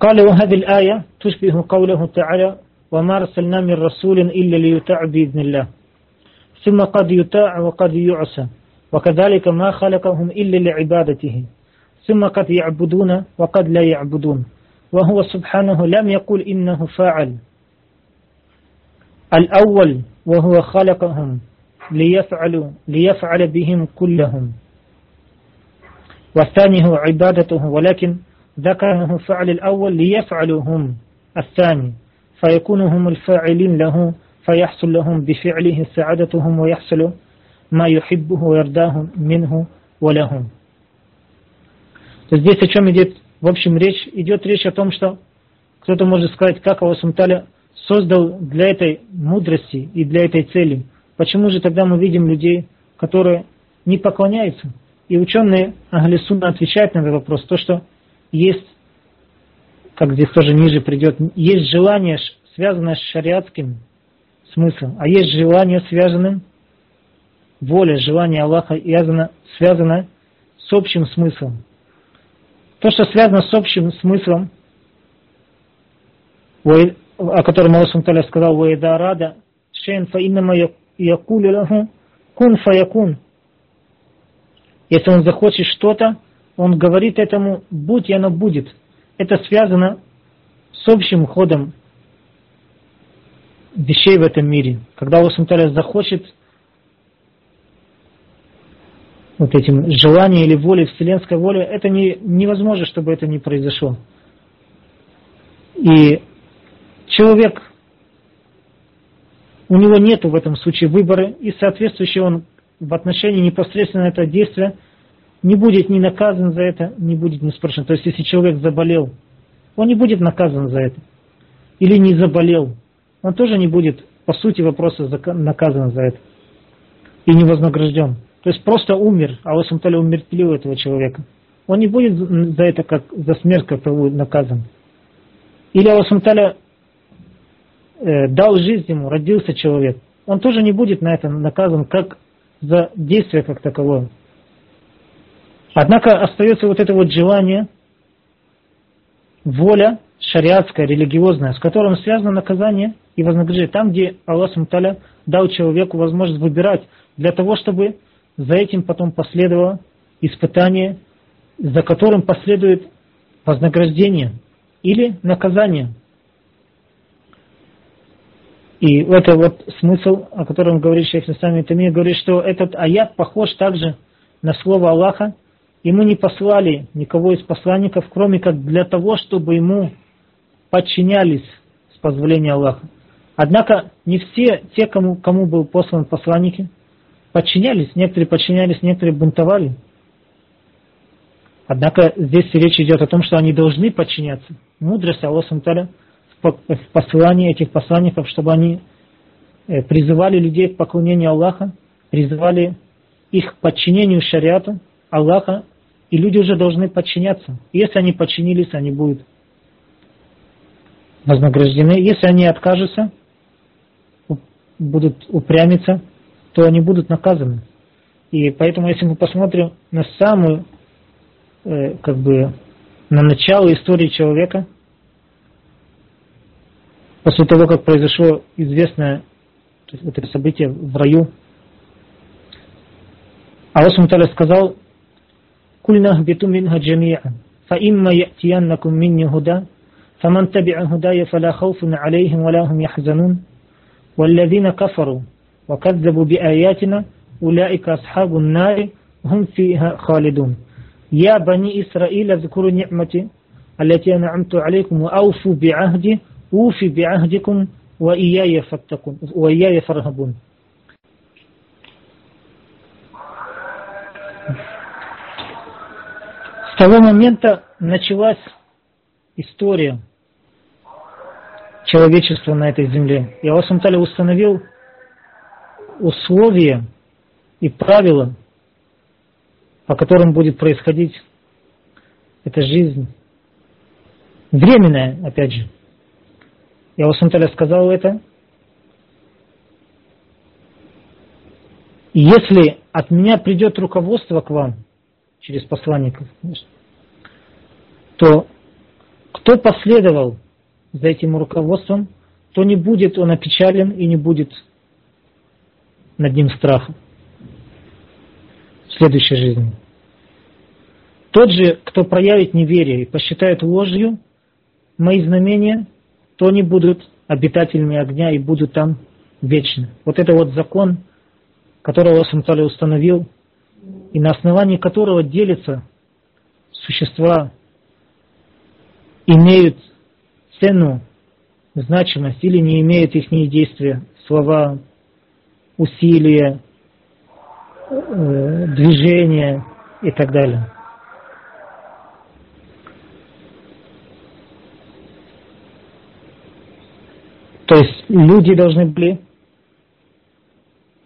قال وهذه الآية تشبه قوله تعالى وما أرسلنا من رسول إلا ليطاع بإذن الله ثم قد يطاع وقد يعصى وكذلك ما خلقهم إلا لعبادته ثم قد يعبدون وقد لا يعبدون. وهو سبحانه لم يقول إنه فاعل. الأول وهو خلقهم ليفعلوا ليفعل بهم كلهم. والثاني هو عبادته ولكن ذكره فعل الأول ليفعلهم الثاني فيكون هم الفاعلين له فيحصل لهم بفعله سعادتهم ويحصل ما يحبه ويرداه منه ولهم. Здесь о чем идет, в общем, речь? Идет речь о том, что кто-то может сказать, как Аллах Сумталя создал для этой мудрости и для этой цели. Почему же тогда мы видим людей, которые не поклоняются? И ученые Ахлисуна отвечают на этот вопрос, то, что есть, как здесь тоже ниже придет, есть желание, связанное с шариатским смыслом, а есть желание, связанное воля, желание Аллаха связано, связано с общим смыслом. То, что связано с общим смыслом, о котором Аллах Сумталя сказал, «Ваида рада, шейн фа иннама якули лаху, кун фаякун». Если он захочет что-то, он говорит этому «будь, и оно будет». Это связано с общим ходом вещей в этом мире. Когда Аллах Сумталя захочет вот этим желанием или волей, вселенской волей, это не, невозможно, чтобы это не произошло. И человек, у него нет в этом случае выбора, и соответствующий он в отношении непосредственно этого действия не будет ни наказан за это, не будет ни спрошен. То есть, если человек заболел, он не будет наказан за это. Или не заболел, он тоже не будет, по сути вопроса, наказан за это. И не вознагражден. То есть просто умер, а Аллах Сумталя умертвил этого человека. Он не будет за это как за смерть как наказан. Или Аллах Сумталя э, дал жизнь ему, родился человек. Он тоже не будет на это наказан как за действие как таковое. Однако остается вот это вот желание, воля шариатская, религиозная, с которым связано наказание и вознаграждение. Там, где Аллах Сумталя дал человеку возможность выбирать для того, чтобы за этим потом последовало испытание, за которым последует вознаграждение или наказание. И это вот смысл, о котором говорит шейх Насами Тамир, говорит, что этот аят похож также на слово Аллаха, и мы не послали никого из посланников, кроме как для того, чтобы ему подчинялись с позволения Аллаха. Однако не все те, кому, кому был послан посланники, подчинялись, некоторые подчинялись, некоторые бунтовали. Однако здесь речь идет о том, что они должны подчиняться. Мудрость Аллаха в послании этих посланников, чтобы они э, призывали людей к поклонению Аллаха, призывали их к подчинению шариату Аллаха, и люди уже должны подчиняться. Если они подчинились, они будут вознаграждены. Если они откажутся, будут упрямиться, то они будут наказаны. И поэтому, если мы посмотрим на самую, э, как бы, на начало истории человека, после того, как произошло известное то есть, это событие в раю, Аллах Сумталя сказал, «Кульна биту минха джами'а, фа имма я'тияннакум минни худа, فمن تبع هداي فلا خوف عليهم ولا هم يحزنون والذين كفروا وكذبوا بآياتنا أولئك أصحاب النار هم فيها خالدون يا بني إسرائيل اذكروا نعمتي التي أنعمت عليكم وأوفوا بعهدي أوفي بعهدكم وإياي فاتقون وإياي فارهبون С того момента началась история человечества на этой земле. И Аллах установил условия и правила, по которым будет происходить эта жизнь. Временная, опять же. Я Санталя сказал это. И если от меня придет руководство к вам, через посланников, то кто последовал за этим руководством, то не будет он опечален и не будет над ним страха в следующей жизни. Тот же, кто проявит неверие и посчитает ложью мои знамения, то они будут обитателями огня и будут там вечно. Вот это вот закон, который Аллах установил, и на основании которого делятся существа, имеют цену, значимость или не имеют их действия, слова, усилия э, движения и так далее. То есть люди должны были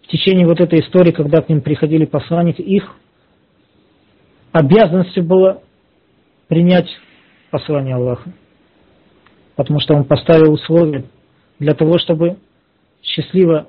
в течение вот этой истории, когда к ним приходили посланники, их обязанностью было принять послание Аллаха. Потому что он поставил условия для того, чтобы счастливо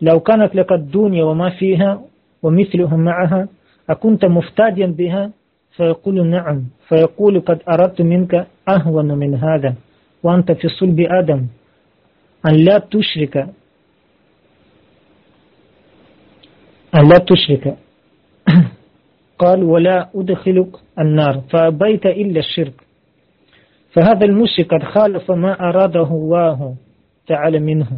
لو كانت لك الدنيا وما فيها ومثله معها أكنت مفتاديا بها؟ فيقول نعم. فيقول قد أردت منك أهون من هذا وأنت في صلب آدم أن لا تشرك. أن لا تشرك. *coughs* قال ولا أدخلك النار. فأبيت إلا الشرك. فهذا المشرك قد خالف ما أراده الله تعالى منه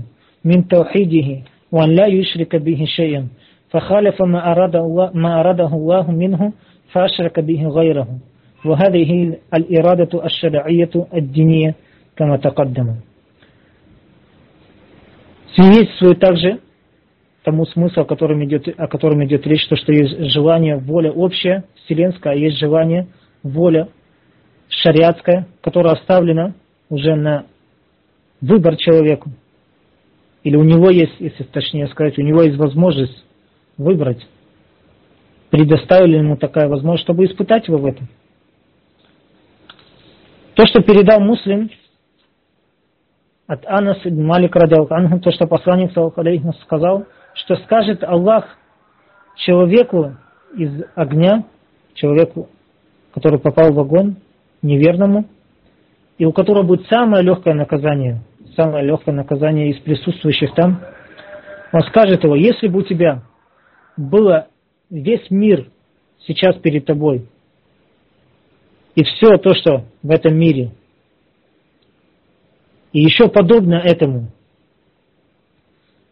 من توحيده. وأن لا يشرك به شيئا فخالف ما أراده, ما أراده الله منه فأشرك به غيره وهذه الإرادة الشرعية الدينية كما تقدم Свидетельствует также тому смыслу, о котором, идет, о котором идет речь, то, что есть желание, воля общая, вселенская, а есть желание, воля шариатская, которая оставлена уже на выбор человеку. Или у него есть, если точнее сказать, у него есть возможность выбрать. Предоставили ему такая возможность, чтобы испытать его в этом. То, что передал муслим от Анас ибн Малик Анху, то, что посланник сказал, что скажет Аллах человеку из огня, человеку, который попал в огонь, неверному, и у которого будет самое легкое наказание, самое легкое наказание из присутствующих там, он скажет его, если бы у тебя было весь мир сейчас перед тобой, и все то, что в этом мире – и еще подобно этому,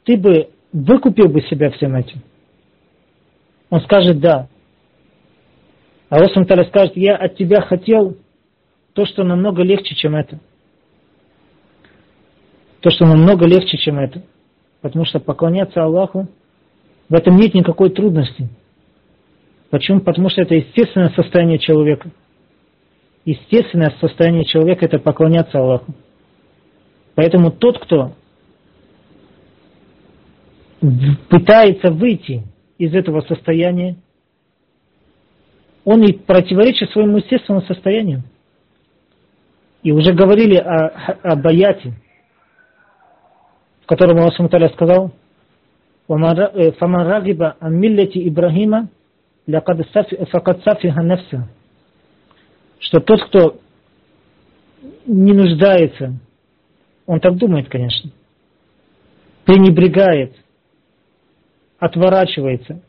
ты бы выкупил бы себя всем этим? Он скажет да. А Аллах скажет, я от тебя хотел то, что намного легче, чем это. То, что намного легче, чем это. Потому что поклоняться Аллаху, в этом нет никакой трудности. Почему? Потому что это естественное состояние человека. Естественное состояние человека – это поклоняться Аллаху. Поэтому тот, кто пытается выйти из этого состояния, он и противоречит своему естественному состоянию. И уже говорили о, о баяте, в котором Аллах Сумталя сказал, «Фаман рагиба ан миллати Ибрахима факад нефса». Что тот, кто не нуждается он так думает, конечно. Пренебрегает, отворачивается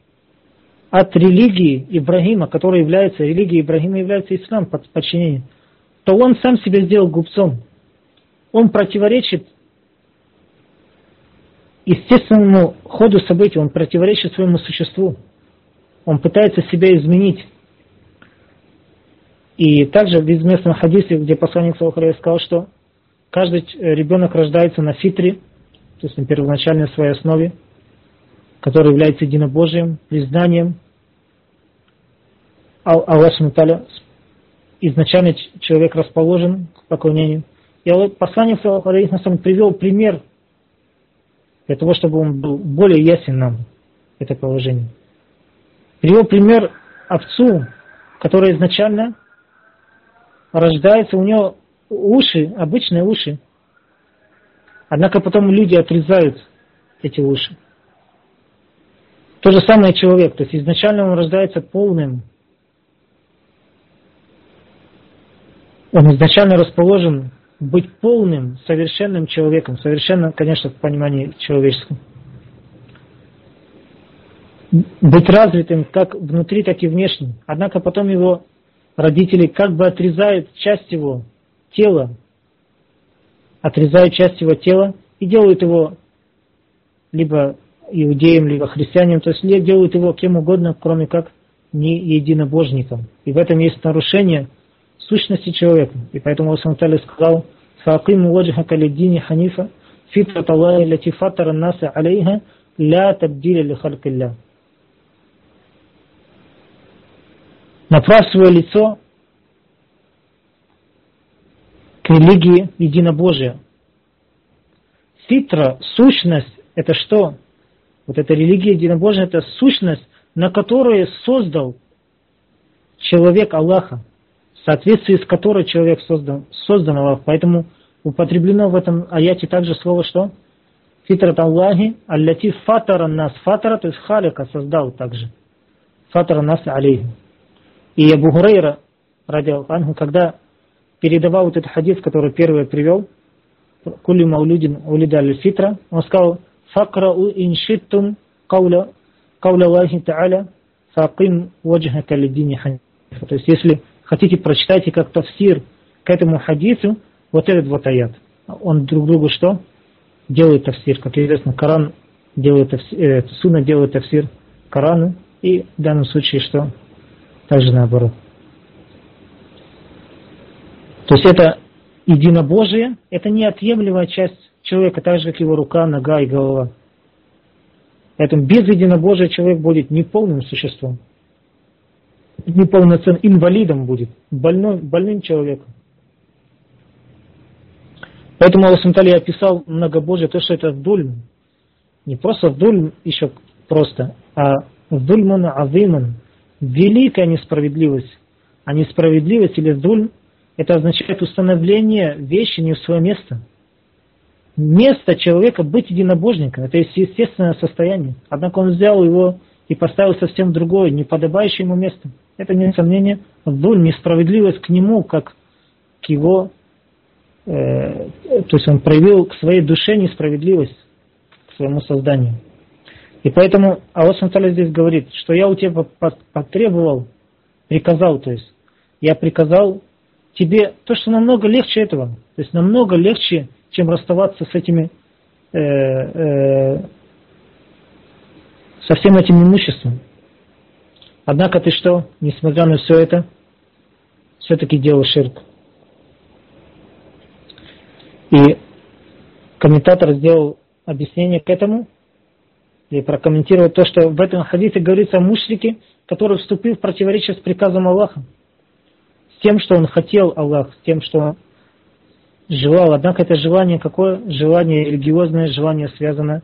от религии Ибрагима, которая является, религией Ибрагима является ислам, под подчинение, то он сам себя сделал губцом. Он противоречит естественному ходу событий, он противоречит своему существу. Он пытается себя изменить. И также в известном хадисе, где посланник Салахария сказал, что Каждый ребенок рождается на фитре, то есть на первоначальной своей основе, которая является единобожием, признанием Аллаха Таля. Изначально человек расположен к поклонению. И посланник на привел пример для того, чтобы он был более ясен нам, это положение. Привел пример овцу, которая изначально рождается, у него уши, обычные уши. Однако потом люди отрезают эти уши. То же самое человек, то есть изначально он рождается полным. Он изначально расположен быть полным, совершенным человеком, совершенно, конечно, в понимании человеческом. быть развитым как внутри, так и внешне. Однако потом его родители как бы отрезают часть его тела, отрезают часть его тела и делают его либо иудеем, либо христианином, то есть делают его кем угодно, кроме как не единобожником. И в этом есть нарушение сущности человека. И поэтому Аллах сказал «Фаакиму ваджхака лиддини ханифа фитрат Аллахи лати фатара наса алейха ля табдиля ли халкилля». Направь свое лицо к религии единобожия. Фитра, сущность, это что? Вот эта религия единобожия, это сущность, на которую создал человек Аллаха соответствии с которой человек создан, создан Аллах. Поэтому употреблено в этом аяте также слово что? Фитрат Аллахи, аллати фатара нас. Фатара, то есть халика создал также. Фатара нас алейхи. И Абу Хурейра, ради Аллаху, когда передавал вот этот хадис, который первый привел, кули маулюдин улида фитра, он сказал, факрау иншиттум кауля, кауля Аллахи Та'аля, факим ваджхака лидини ханифа. То есть, если хотите, прочитайте как тафсир к этому хадису, вот этот вот аят. Он друг другу что? Делает тафсир. Как известно, Коран делает тафсир, э, Суна делает тафсир Корану, и в данном случае что? Также наоборот. То есть это единобожие, это неотъемлемая часть человека, так же, как его рука, нога и голова. Поэтому без единобожия человек будет неполным существом неполноценным, инвалидом будет, больной, больным человеком. Поэтому Аллах Сантали описал многобожие, то, что это дульм. Не просто дульм еще просто, а дульман азиман, великая несправедливость. А несправедливость или дульм, это означает установление вещи не в свое место. Место человека быть единобожником, это естественное состояние. Однако он взял его и поставил совсем другое, неподобающее ему место. Это, нет сомнения, дуль, несправедливость к нему, как к его, э, то есть он проявил к своей душе несправедливость, к своему созданию. И поэтому Аллах здесь говорит, что я у тебя потребовал, приказал, то есть я приказал тебе то, что намного легче этого, то есть намного легче, чем расставаться с этими, э, э, со всем этим имуществом. Однако ты что, несмотря на все это, все-таки делал ширк. И комментатор сделал объяснение к этому, и прокомментировал то, что в этом хадисе говорится о мушрике, который вступил в противоречие с приказом Аллаха. С тем, что он хотел Аллах, с тем, что он желал. Однако это желание какое? Желание религиозное, желание связано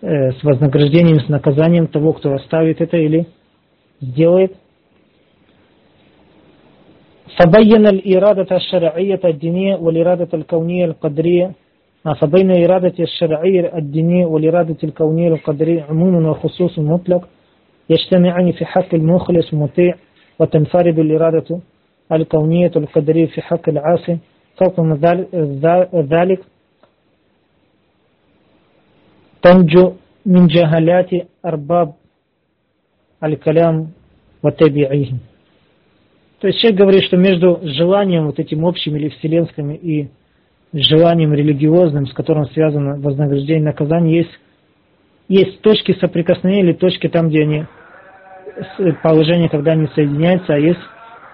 э, с вознаграждением, с наказанием того, кто оставит это или сделает. فبين الإرادة الشرعية الدينية والإرادة الكونية القدرية فبين إرادة الشرعية الدينية والإرادة الكونية القدرية عموم وخصوص مطلق يجتمعان في حق المخلص المطيع وتنفرد الإرادة الكونية القدرية في حق العاصي فوق ذلك تنجو من جهالات أرباب аль-калям ватабиихи. То есть человек говорит, что между желанием вот этим общим или вселенским и желанием религиозным, с которым связано вознаграждение и наказание, есть, есть точки соприкосновения или точки там, где они положение, когда они соединяются, а есть,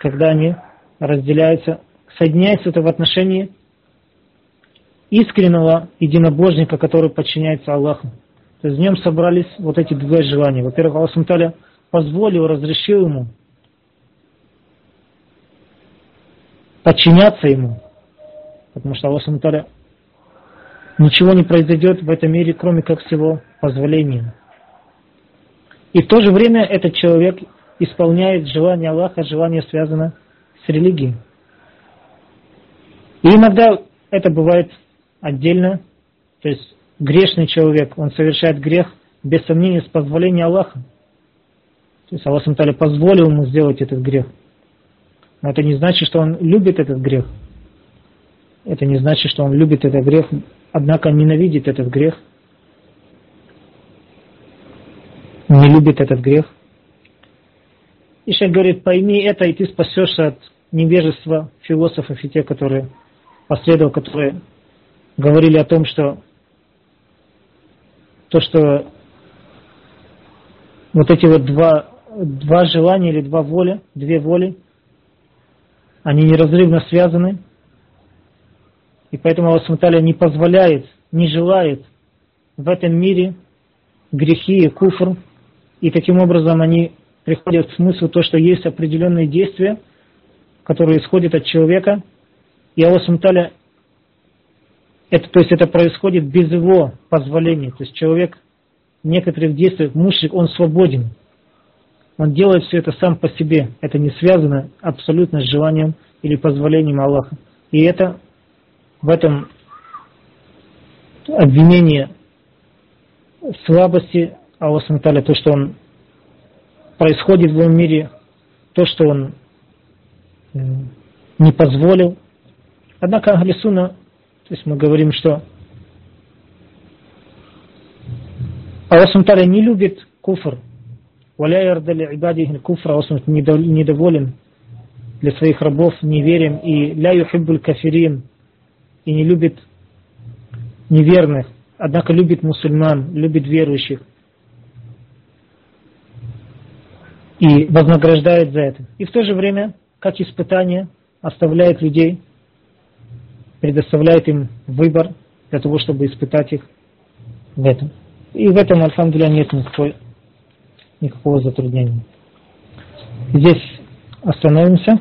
когда они разделяются. Соединяется это в отношении искреннего единобожника, который подчиняется Аллаху. То есть в нем собрались вот эти два желания. Во-первых, Аллах Сумталя позволил, разрешил ему подчиняться ему. Потому что Аллах Сумталя ничего не произойдет в этом мире, кроме как с его позволения. И в то же время этот человек исполняет желание Аллаха, желание связано с религией. И иногда это бывает отдельно, то есть грешный человек, он совершает грех без сомнения с позволения Аллаха. То есть Аллах Санталя позволил ему сделать этот грех. Но это не значит, что он любит этот грех. Это не значит, что он любит этот грех, однако ненавидит этот грех. не любит этот грех. И шейх говорит, пойми это, и ты спасешься от невежества философов и тех, которые последовал, которые говорили о том, что то, что вот эти вот два, два желания или два воли, две воли, они неразрывно связаны, и поэтому Аллах не позволяет, не желает в этом мире грехи и куфр, и таким образом они приходят к смыслу то, что есть определенные действия, которые исходят от человека, и Аллах это, то есть это происходит без его позволения. То есть человек в некоторых действиях, мужчик, он свободен. Он делает все это сам по себе. Это не связано абсолютно с желанием или позволением Аллаха. И это в этом обвинение слабости Аллаха то, что он происходит в его мире, то, что он не позволил. Однако Ахлисуна, то есть мы говорим, что Аллах не любит куфр. Валя ярдали ибадихи куфра, Аллах недоволен для своих рабов неверием и ля юхиббуль кафирин и не любит неверных, однако любит мусульман, любит верующих и вознаграждает за это. И в то же время, как испытание, оставляет людей, предоставляет им выбор для того, чтобы испытать их в этом. И в этом, альхамдуля, нет никакой, никакого затруднения. Здесь остановимся.